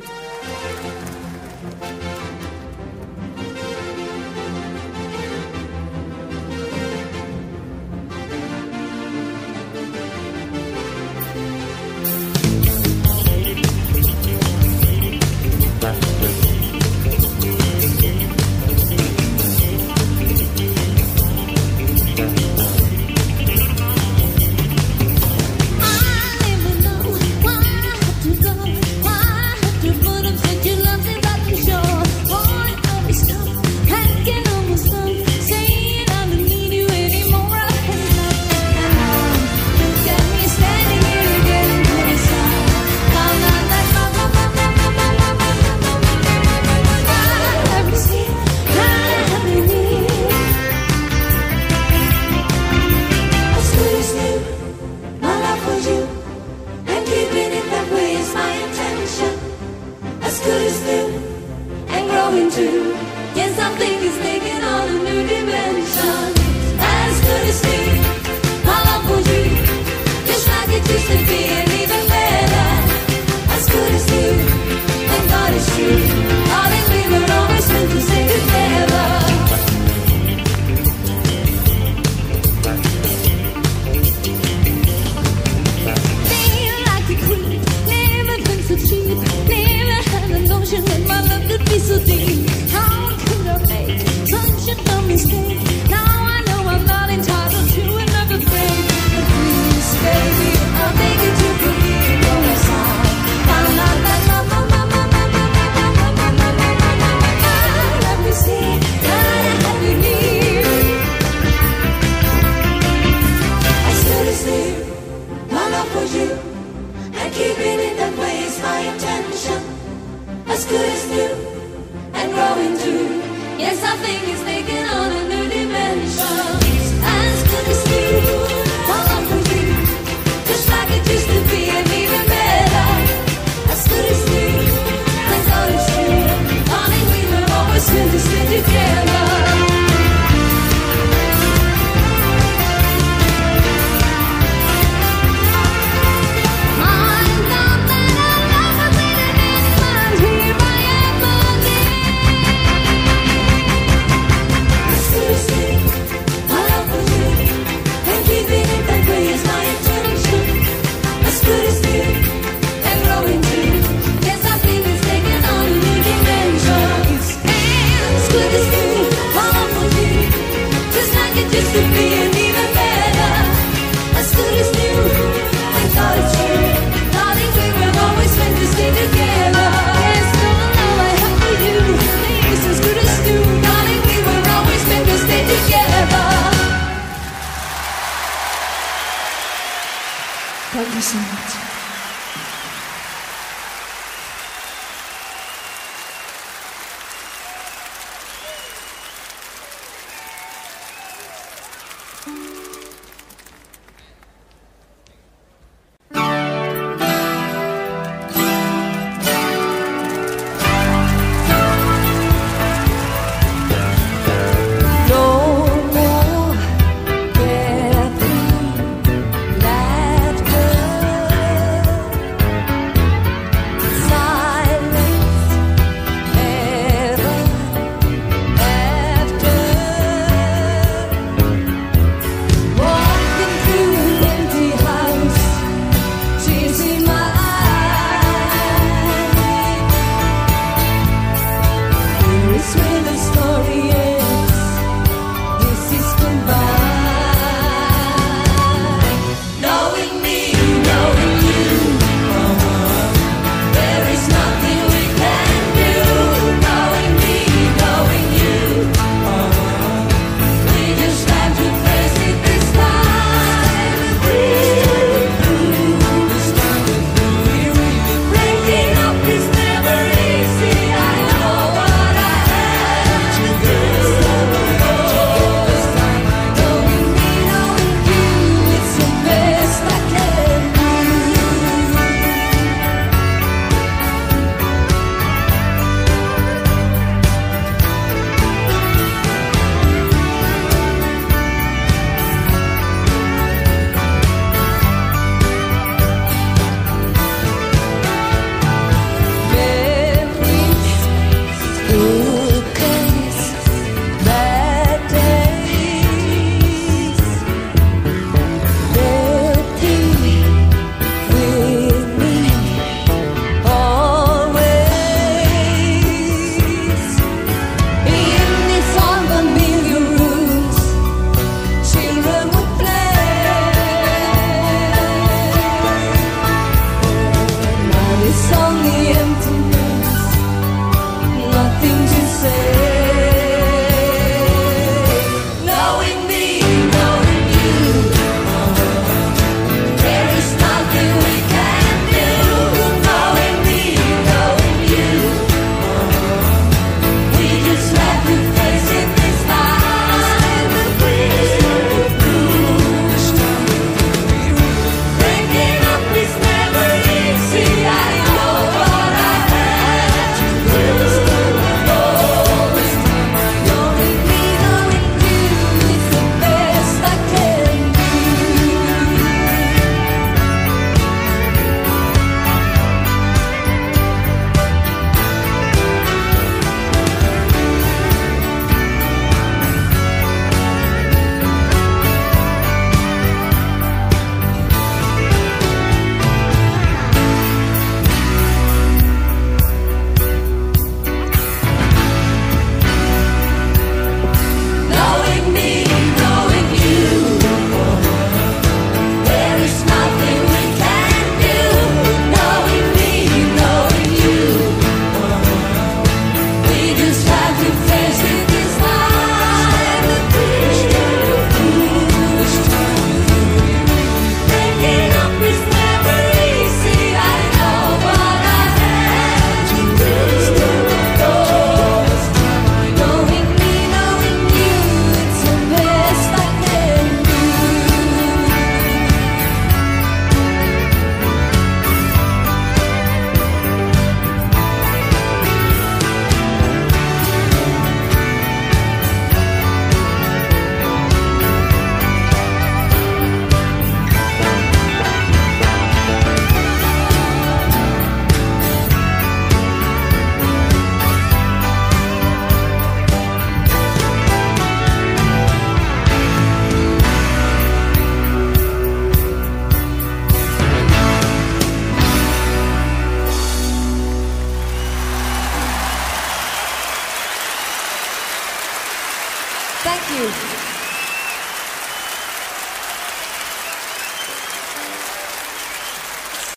you. As good as new and growing too. Yes, I think it's